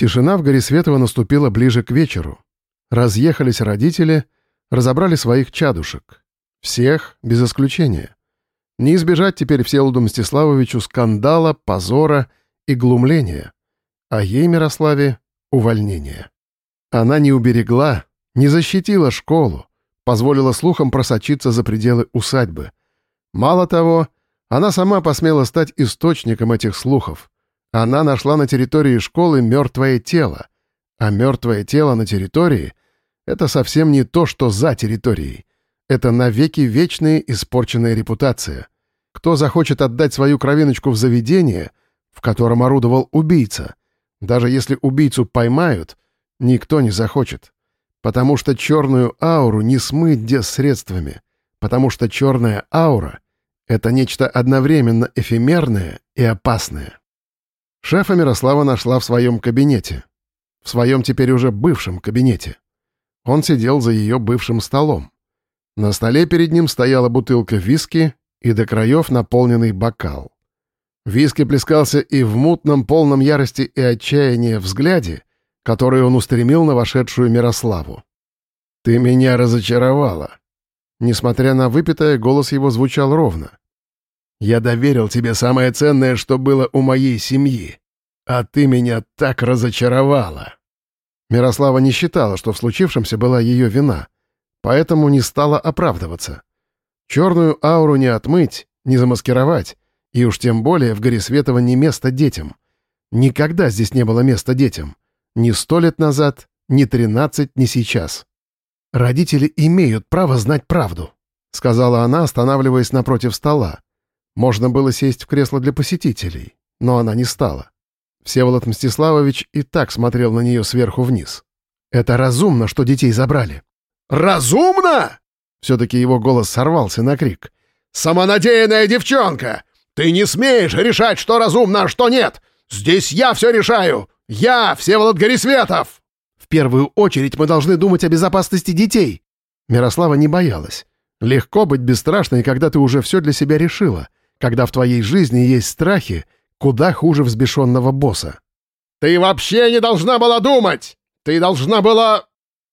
Тишина в горе Светова наступила ближе к вечеру. Разъехались родители, разобрали своих чадушек. Всех, без исключения. Не избежать теперь Всеволоду Мстиславовичу скандала, позора и глумления. А ей, Мирославе, увольнение. Она не уберегла, не защитила школу, позволила слухам просочиться за пределы усадьбы. Мало того, она сама посмела стать источником этих слухов. Она нашла на территории школы мертвое тело, а мертвое тело на территории — это совсем не то, что за территорией. Это навеки вечная испорченная репутация. Кто захочет отдать свою кровиночку в заведение, в котором орудовал убийца, даже если убийцу поймают, никто не захочет. Потому что черную ауру не смыть средствами, потому что черная аура — это нечто одновременно эфемерное и опасное. Шефа Мирослава нашла в своем кабинете. В своем теперь уже бывшем кабинете. Он сидел за ее бывшим столом. На столе перед ним стояла бутылка виски и до краев наполненный бокал. Виски плескался и в мутном, полном ярости и отчаяния взгляде, который он устремил на вошедшую Мирославу. «Ты меня разочаровала». Несмотря на выпитое, голос его звучал ровно. «Я доверил тебе самое ценное, что было у моей семьи, а ты меня так разочаровала». Мирослава не считала, что в случившемся была ее вина, поэтому не стала оправдываться. Черную ауру не отмыть, не замаскировать, и уж тем более в Горисветово не место детям. Никогда здесь не было места детям. Ни сто лет назад, ни тринадцать, ни сейчас. «Родители имеют право знать правду», — сказала она, останавливаясь напротив стола. Можно было сесть в кресло для посетителей, но она не стала. Всеволод Мстиславович и так смотрел на нее сверху вниз. «Это разумно, что детей забрали». «Разумно?» Все-таки его голос сорвался на крик. «Самонадеянная девчонка! Ты не смеешь решать, что разумно, а что нет! Здесь я все решаю! Я, Всеволод Горисветов!» «В первую очередь мы должны думать о безопасности детей!» Мирослава не боялась. Легко быть бесстрашной, когда ты уже все для себя решила, когда в твоей жизни есть страхи, куда хуже взбешенного босса. «Ты вообще не должна была думать! Ты должна была...»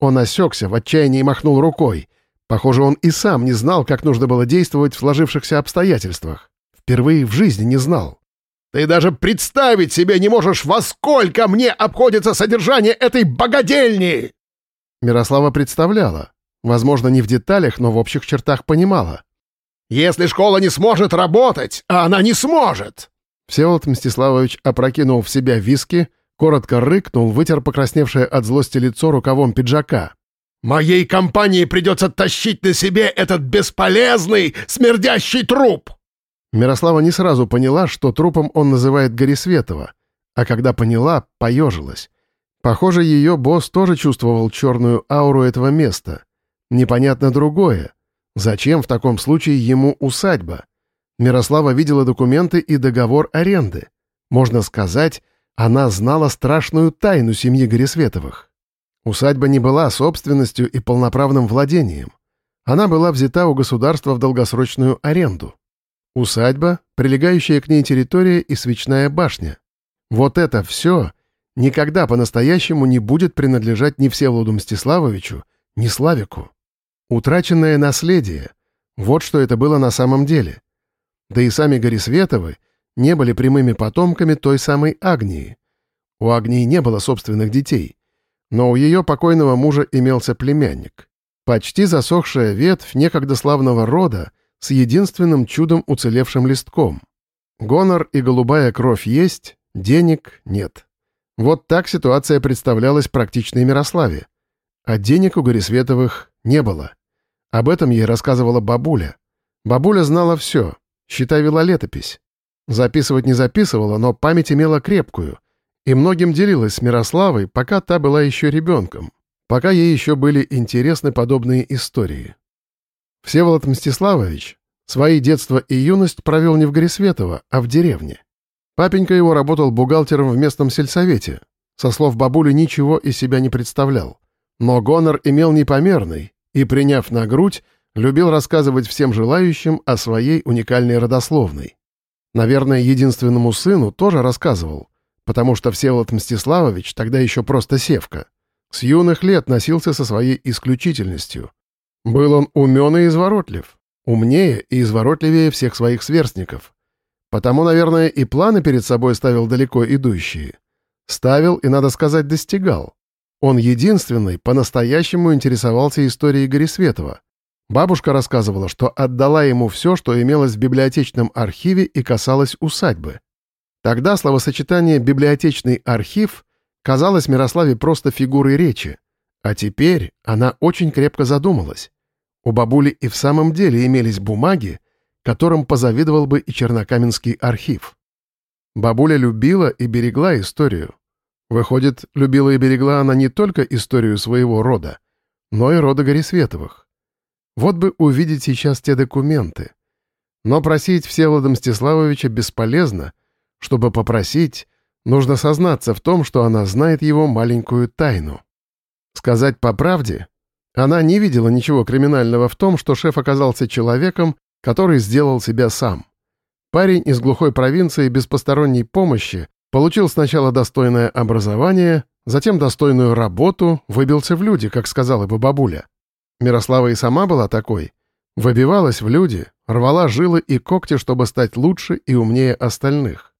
Он осекся, в отчаянии махнул рукой. Похоже, он и сам не знал, как нужно было действовать в сложившихся обстоятельствах. Впервые в жизни не знал. «Ты даже представить себе не можешь, во сколько мне обходится содержание этой богадельни!» Мирослава представляла. Возможно, не в деталях, но в общих чертах понимала. «Если школа не сможет работать, а она не сможет!» Всеволод Мстиславович опрокинул в себя виски, коротко рыкнул, вытер покрасневшее от злости лицо рукавом пиджака. «Моей компании придется тащить на себе этот бесполезный, смердящий труп!» Мирослава не сразу поняла, что трупом он называет Горисветова, а когда поняла, поежилась. Похоже, ее босс тоже чувствовал черную ауру этого места. Непонятно другое. Зачем в таком случае ему усадьба? Мирослава видела документы и договор аренды. Можно сказать, она знала страшную тайну семьи Горисветовых. Усадьба не была собственностью и полноправным владением. Она была взята у государства в долгосрочную аренду. Усадьба, прилегающая к ней территория и свечная башня. Вот это все никогда по-настоящему не будет принадлежать ни Всеволоду Мстиславовичу, ни Славику. Утраченное наследие — вот что это было на самом деле. Да и сами Горисветовы не были прямыми потомками той самой Агнии. У Агнии не было собственных детей, но у ее покойного мужа имелся племянник. Почти засохшая ветвь некогда славного рода — с единственным чудом уцелевшим листком. Гонор и голубая кровь есть, денег нет. Вот так ситуация представлялась практичной Мирославе. А денег у Горисветовых не было. Об этом ей рассказывала бабуля. Бабуля знала все, считай, вела летопись. Записывать не записывала, но память имела крепкую. И многим делилась с Мирославой, пока та была еще ребенком. Пока ей еще были интересны подобные истории. Всеволод Мстиславович свои детство и юность провел не в Горисветово, а в деревне. Папенька его работал бухгалтером в местном сельсовете. Со слов бабули ничего из себя не представлял. Но гонор имел непомерный и, приняв на грудь, любил рассказывать всем желающим о своей уникальной родословной. Наверное, единственному сыну тоже рассказывал, потому что Всеволод Мстиславович, тогда еще просто Севка, с юных лет носился со своей исключительностью. Был он умен и изворотлив, умнее и изворотливее всех своих сверстников. Потому, наверное, и планы перед собой ставил далеко идущие. Ставил и, надо сказать, достигал. Он единственный по-настоящему интересовался историей Горисветова. Бабушка рассказывала, что отдала ему все, что имелось в библиотечном архиве и касалось усадьбы. Тогда словосочетание «библиотечный архив» казалось Мирославе просто фигурой речи, а теперь она очень крепко задумалась. У бабули и в самом деле имелись бумаги, которым позавидовал бы и Чернокаменский архив. Бабуля любила и берегла историю. Выходит, любила и берегла она не только историю своего рода, но и рода Горисветовых. Вот бы увидеть сейчас те документы. Но просить Всеволода Мстиславовича бесполезно. Чтобы попросить, нужно сознаться в том, что она знает его маленькую тайну. Сказать по правде, она не видела ничего криминального в том, что шеф оказался человеком, который сделал себя сам. Парень из глухой провинции без посторонней помощи получил сначала достойное образование, затем достойную работу, выбился в люди, как сказала бы бабуля. Мирослава и сама была такой. Выбивалась в люди, рвала жилы и когти, чтобы стать лучше и умнее остальных.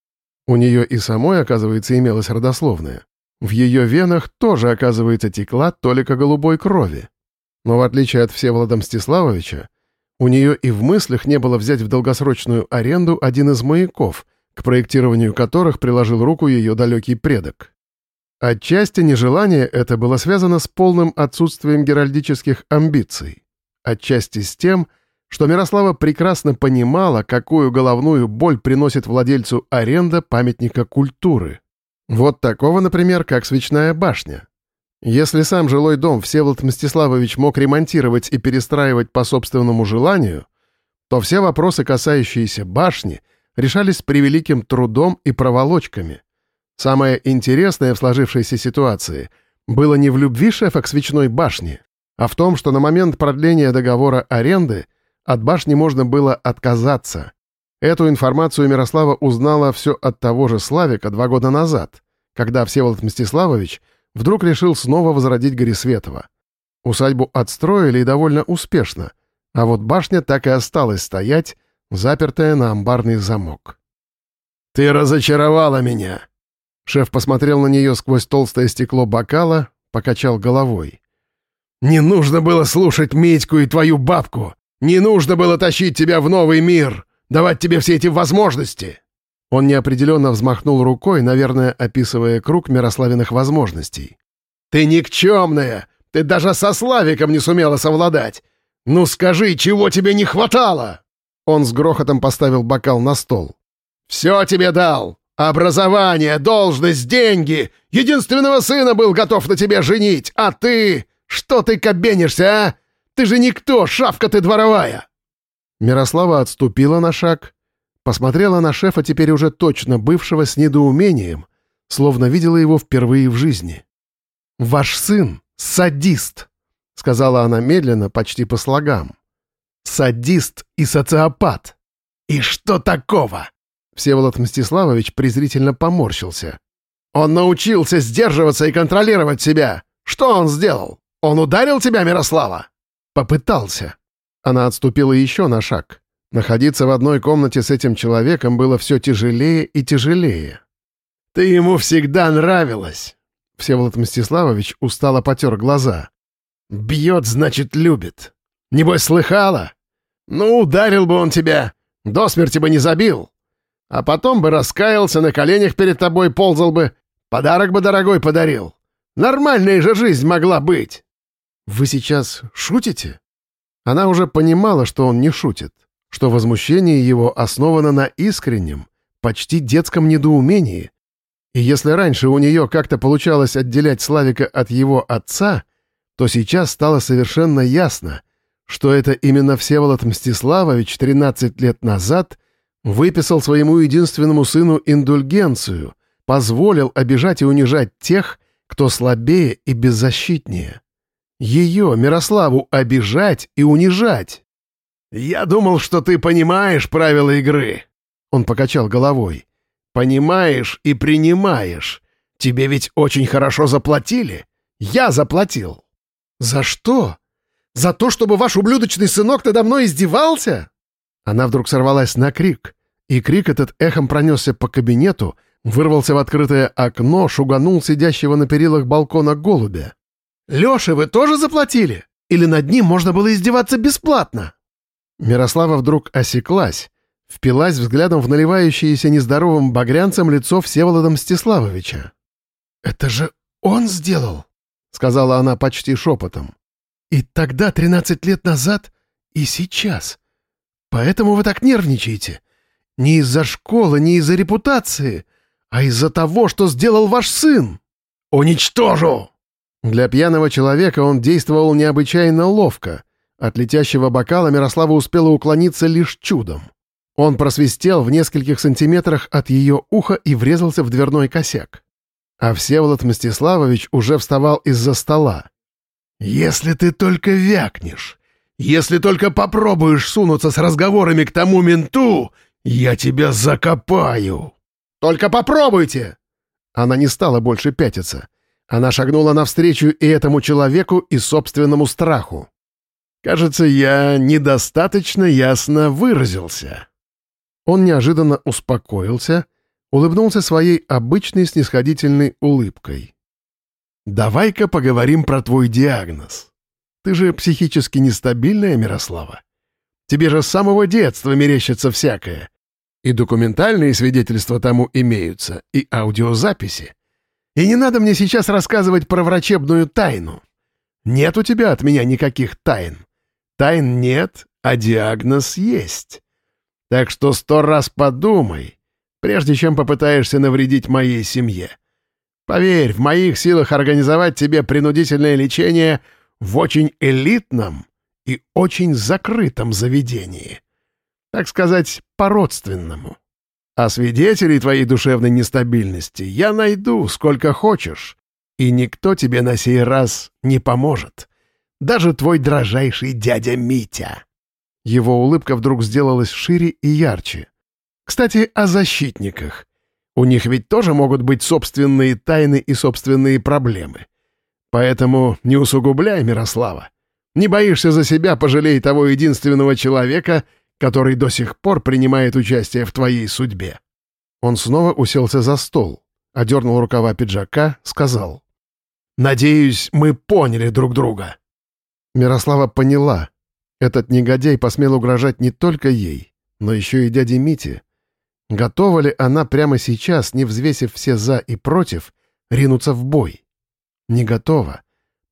У нее и самой, оказывается, имелась родословная. В ее венах тоже, оказывается, текла толика голубой крови. Но в отличие от Всеволода Мстиславовича, у нее и в мыслях не было взять в долгосрочную аренду один из маяков, к проектированию которых приложил руку ее далекий предок. Отчасти нежелание это было связано с полным отсутствием геральдических амбиций. Отчасти с тем, что Мирослава прекрасно понимала, какую головную боль приносит владельцу аренда памятника культуры. Вот такого, например, как свечная башня. Если сам жилой дом Всеволод Мстиславович мог ремонтировать и перестраивать по собственному желанию, то все вопросы, касающиеся башни, решались с превеликим трудом и проволочками. Самое интересное в сложившейся ситуации было не в любви шефа к свечной башне, а в том, что на момент продления договора аренды от башни можно было отказаться. Эту информацию Мирослава узнала все от того же Славика два года назад, когда Всеволод Мстиславович вдруг решил снова возродить Горисветова. Усадьбу отстроили и довольно успешно, а вот башня так и осталась стоять, запертая на амбарный замок. «Ты разочаровала меня!» Шеф посмотрел на нее сквозь толстое стекло бокала, покачал головой. «Не нужно было слушать Митьку и твою бабку! Не нужно было тащить тебя в новый мир, давать тебе все эти возможности!» Он неопределенно взмахнул рукой, наверное, описывая круг Мирославиных возможностей. «Ты никчемная! Ты даже со Славиком не сумела совладать! Ну скажи, чего тебе не хватало?» Он с грохотом поставил бокал на стол. «Все тебе дал! Образование, должность, деньги! Единственного сына был готов на тебе женить, а ты... Что ты кабенишься, а? Ты же никто, шавка ты дворовая!» Мирослава отступила на шаг, посмотрела на шефа, теперь уже точно бывшего, с недоумением, словно видела его впервые в жизни. «Ваш сын — садист», — сказала она медленно, почти по слогам. «Садист и социопат». «И что такого?» Всеволод Мстиславович презрительно поморщился. «Он научился сдерживаться и контролировать себя. Что он сделал? Он ударил тебя, Мирослава?» «Попытался». Она отступила еще на шаг. Находиться в одной комнате с этим человеком было все тяжелее и тяжелее. «Ты ему всегда нравилась!» Всеволод Мстиславович устало потер глаза. «Бьет, значит, любит. Небось, слыхала? Ну, ударил бы он тебя, до смерти бы не забил. А потом бы раскаялся, на коленях перед тобой ползал бы, подарок бы дорогой подарил. Нормальная же жизнь могла быть. Вы сейчас шутите? Она уже понимала, что он не шутит, что возмущение его основано на искреннем, почти детском недоумении. И если раньше у нее как-то получалось отделять Славика от его отца, то сейчас стало совершенно ясно, что это именно Всеволод Мстиславович 13 лет назад — Выписал своему единственному сыну индульгенцию, позволил обижать и унижать тех, кто слабее и беззащитнее. Ее, Мирославу, обижать и унижать. «Я думал, что ты понимаешь правила игры», — он покачал головой. Понимаешь и принимаешь. Тебе ведь очень хорошо заплатили. Я заплатил. За что? За то, чтобы ваш ублюдочный сынок надо мной издевался? Она вдруг сорвалась на крик, и крик этот эхом пронесся по кабинету, вырвался в открытое окно, шуганул сидящего на перилах балкона голубя. «Леша, вы тоже заплатили? Или над ним можно было издеваться бесплатно?» Мирослава вдруг осеклась, впилась взглядом в наливающееся нездоровым багрянцем лицо Всеволода Мстиславовича. «Это же он сделал!» — сказала она почти шепотом. «И тогда, тринадцать лет назад, и сейчас. Поэтому вы так нервничаете. Не из-за школы, не из-за репутации, а из-за того, что сделал ваш сын. Уничтожу!» Для пьяного человека он действовал необычайно ловко. От летящего бокала Мирослава успела уклониться лишь чудом. Он просвистел в нескольких сантиметрах от ее уха и врезался в дверной косяк. А Всеволод Мстиславович уже вставал из-за стола. «Если ты только вякнешь, если только попробуешь сунуться с разговорами к тому менту, я тебя закопаю!» «Только попробуйте!» Она не стала больше пятиться. Она шагнула навстречу и этому человеку, и собственному страху. «Кажется, я недостаточно ясно выразился». Он неожиданно успокоился, улыбнулся своей обычной снисходительной улыбкой. «Давай-ка поговорим про твой диагноз. Ты же психически нестабильная, Мирослава. Тебе же с самого детства мерещится всякое. И документальные свидетельства тому имеются, и аудиозаписи. И не надо мне сейчас рассказывать про врачебную тайну. Нет у тебя от меня никаких тайн. Тайн нет, а диагноз есть. Так что сто раз подумай, прежде чем попытаешься навредить моей семье. Поверь, в моих силах организовать тебе принудительное лечение в очень элитном и очень закрытом заведении. Так сказать, по-родственному. А свидетелей твоей душевной нестабильности я найду сколько хочешь, и никто тебе на сей раз не поможет. Даже твой дрожайший дядя Митя». Его улыбка вдруг сделалась шире и ярче. «Кстати, о защитниках. У них ведь тоже могут быть собственные тайны и собственные проблемы. Поэтому не усугубляй, Мирослава. Не боишься за себя, пожалей того единственного человека — который до сих пор принимает участие в твоей судьбе». Он снова уселся за стол, одернул рукава пиджака, сказал. «Надеюсь, мы поняли друг друга». Мирослава поняла. Этот негодяй посмел угрожать не только ей, но еще и дяде Мите. Готова ли она прямо сейчас, не взвесив все «за» и «против», ринуться в бой? Не готова.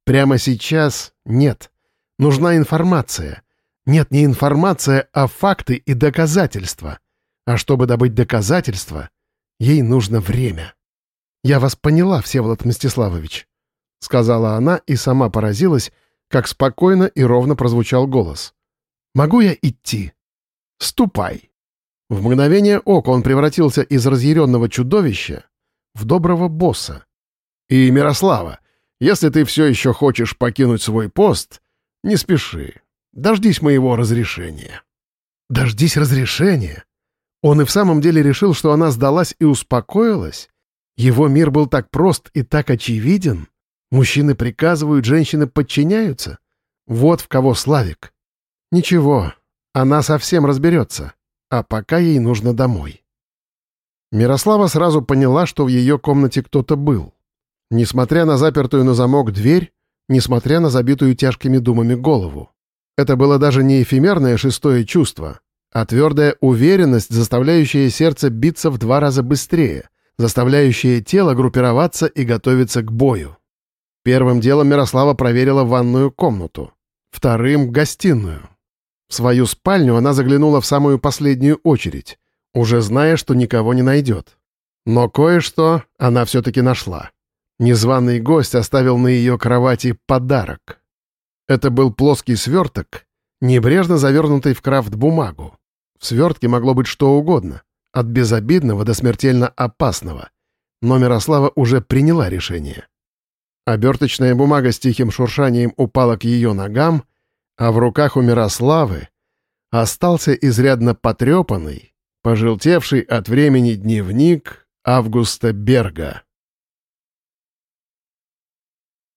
Прямо сейчас нет. Нужна информация. Нет не информация, а факты и доказательства. А чтобы добыть доказательства, ей нужно время. «Я вас поняла, Всеволод Мстиславович», — сказала она и сама поразилась, как спокойно и ровно прозвучал голос. «Могу я идти?» «Ступай». В мгновение ока он превратился из разъяренного чудовища в доброго босса. «И, Мирослава, если ты все еще хочешь покинуть свой пост, не спеши, Дождись моего разрешения». «Дождись разрешения?» Он и в самом деле решил, что она сдалась и успокоилась? Его мир был так прост и так очевиден? Мужчины приказывают, женщины подчиняются? Вот в кого Славик. Ничего, она совсем разберется, а пока ей нужно домой. Мирослава сразу поняла, что в ее комнате кто-то был. Несмотря на запертую на замок дверь, несмотря на забитую тяжкими думами голову. Это было даже не эфемерное шестое чувство, а твердая уверенность, заставляющая сердце биться в два раза быстрее, заставляющая тело группироваться и готовиться к бою. Первым делом Мирослава проверила ванную комнату, вторым — гостиную. В свою спальню она заглянула в самую последнюю очередь, уже зная, что никого не найдет. Но кое-что она все-таки нашла. Незваный гость оставил на ее кровати подарок. Это был плоский сверток, небрежно завернутый в крафт-бумагу. В свертке могло быть что угодно, от безобидного до смертельно опасного. Но Мирослава уже приняла решение. Оберточная бумага с тихим шуршанием упала к ее ногам, а в руках у Мирославы остался изрядно потрепанный, Пожелтевший от времени дневник Августа Берга.